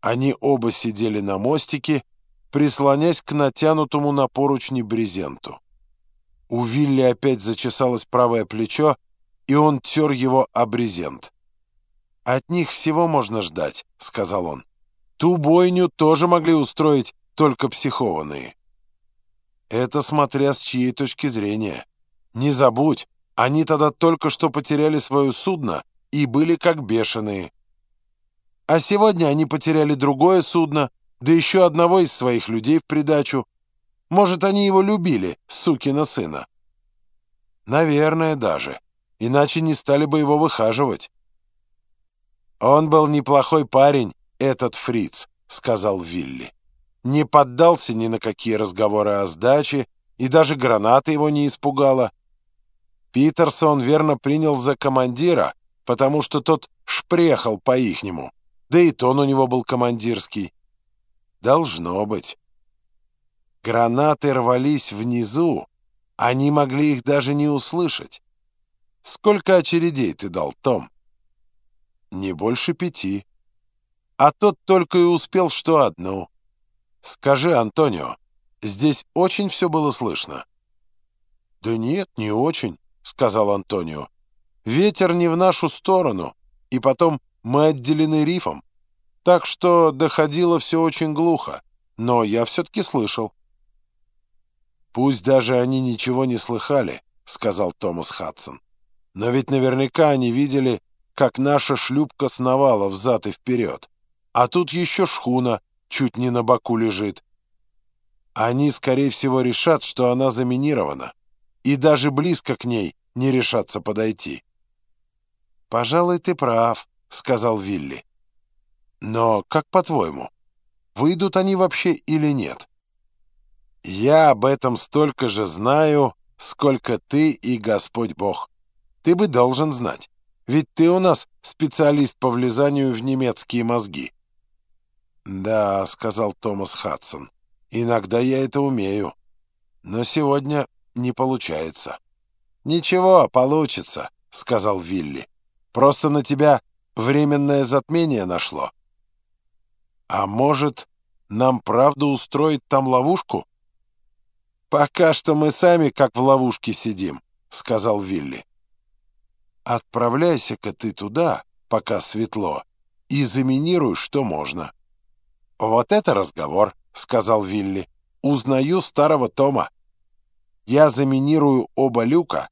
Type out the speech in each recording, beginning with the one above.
Они оба сидели на мостике, прислонясь к натянутому на поручни брезенту. У Вилли опять зачесалось правое плечо, и он тер его о брезент. «От них всего можно ждать», — сказал он. «Ту бойню тоже могли устроить только психованные». Это смотря с чьей точки зрения. Не забудь, они тогда только что потеряли свое судно и были как бешеные. А сегодня они потеряли другое судно, да еще одного из своих людей в придачу. Может, они его любили, сукина сына? Наверное, даже. Иначе не стали бы его выхаживать. Он был неплохой парень, этот фриц, сказал Вилли. Не поддался ни на какие разговоры о сдаче, и даже граната его не испугала. Питерсон верно принял за командира, потому что тот шпрехал по-ихнему. Да и тон у него был командирский. Должно быть. Гранаты рвались внизу, они могли их даже не услышать. Сколько очередей ты дал, Том? Не больше пяти. А тот только и успел что одну. Скажи, Антонио, здесь очень все было слышно? Да нет, не очень, сказал Антонио. Ветер не в нашу сторону, и потом мы отделены рифом. Так что доходило все очень глухо, но я все-таки слышал. «Пусть даже они ничего не слыхали», — сказал Томас Хадсон. «Но ведь наверняка они видели, как наша шлюпка сновала взад и вперед. А тут еще шхуна чуть не на боку лежит. Они, скорее всего, решат, что она заминирована, и даже близко к ней не решатся подойти». «Пожалуй, ты прав», — сказал Вилли. «Но как по-твоему, выйдут они вообще или нет?» «Я об этом столько же знаю, сколько ты и Господь Бог. Ты бы должен знать, ведь ты у нас специалист по влезанию в немецкие мозги». «Да», — сказал Томас Хадсон, — «иногда я это умею, но сегодня не получается». «Ничего, получится», — сказал Вилли. «Просто на тебя временное затмение нашло». «А может, нам правда устроить там ловушку?» «Пока что мы сами как в ловушке сидим», — сказал Вилли. «Отправляйся-ка ты туда, пока светло, и заминируй, что можно». «Вот это разговор», — сказал Вилли. «Узнаю старого Тома. Я заминирую оба люка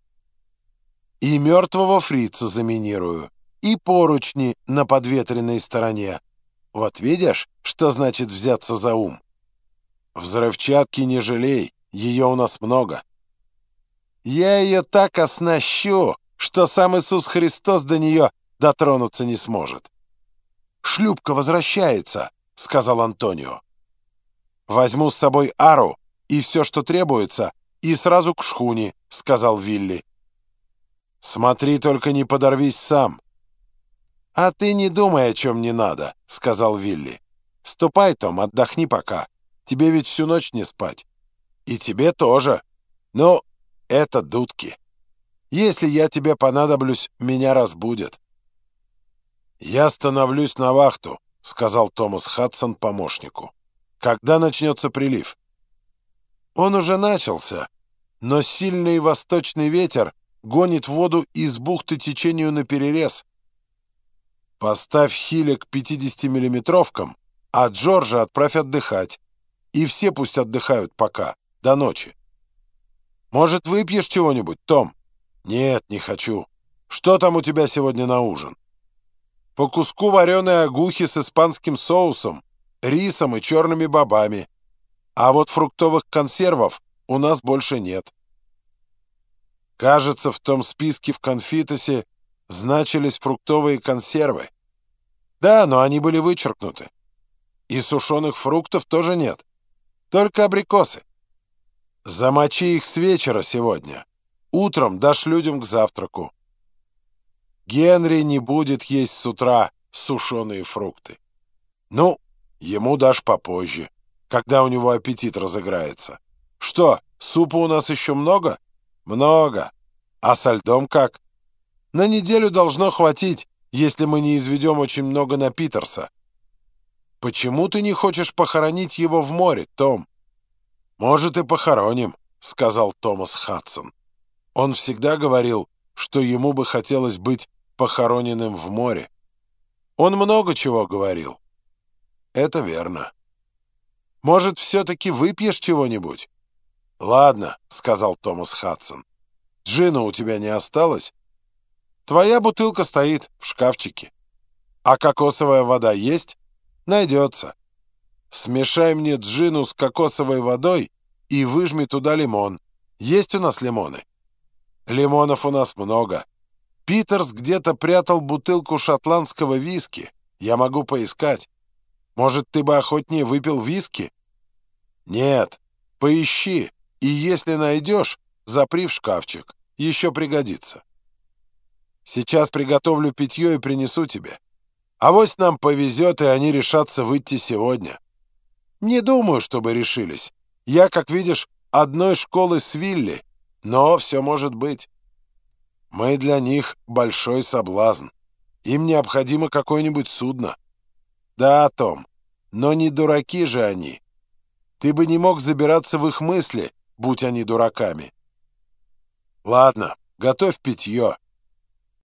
и мертвого фрица заминирую, и поручни на подветренной стороне, вот видишь, что значит взяться за ум? Взрывчатки не жалей, ее у нас много. Я ее так оснащу, что сам Иисус Христос до нее дотронуться не сможет. «Шлюпка возвращается», — сказал Антонио. «Возьму с собой ару и все, что требуется, и сразу к шхуне», — сказал Вилли. «Смотри, только не подорвись сам. «А ты не думай, о чем не надо», — сказал Вилли. «Ступай, Том, отдохни пока. Тебе ведь всю ночь не спать. И тебе тоже. Ну, это дудки. Если я тебе понадоблюсь, меня разбудят». «Я становлюсь на вахту», — сказал Томас Хадсон помощнику. «Когда начнется прилив?» Он уже начался, но сильный восточный ветер гонит воду из бухты течению на перерез. Поставь Хиля к 50-миллиметровкам, а Джорджа отправь отдыхать. И все пусть отдыхают пока, до ночи. Может, выпьешь чего-нибудь, Том? Нет, не хочу. Что там у тебя сегодня на ужин? По куску вареной агухи с испанским соусом, рисом и черными бобами. А вот фруктовых консервов у нас больше нет. Кажется, в том списке в конфитосе значились фруктовые консервы. Да, но они были вычеркнуты. И сушеных фруктов тоже нет. Только абрикосы. Замочи их с вечера сегодня. Утром дашь людям к завтраку. Генри не будет есть с утра сушеные фрукты. Ну, ему дашь попозже, когда у него аппетит разыграется. Что, супа у нас еще много? Много. А со льдом как? На неделю должно хватить, если мы не изведем очень много на Питерса. Почему ты не хочешь похоронить его в море, Том? Может, и похороним, сказал Томас Хадсон. Он всегда говорил, что ему бы хотелось быть похороненным в море. Он много чего говорил. Это верно. Может, все-таки выпьешь чего-нибудь? Ладно, сказал Томас Хадсон. Джина у тебя не осталось? Твоя бутылка стоит в шкафчике. А кокосовая вода есть? Найдется. Смешай мне джину с кокосовой водой и выжми туда лимон. Есть у нас лимоны? Лимонов у нас много. Питерс где-то прятал бутылку шотландского виски. Я могу поискать. Может, ты бы охотнее выпил виски? Нет. Поищи. И если найдешь, запри в шкафчик. Еще пригодится. Сейчас приготовлю питье и принесу тебе. Авось нам повезет, и они решатся выйти сегодня. Не думаю, чтобы решились. Я, как видишь, одной школы с Вилли, но все может быть. Мы для них большой соблазн. Им необходимо какое-нибудь судно. Да, Том, но не дураки же они. Ты бы не мог забираться в их мысли, будь они дураками. Ладно, готовь питье.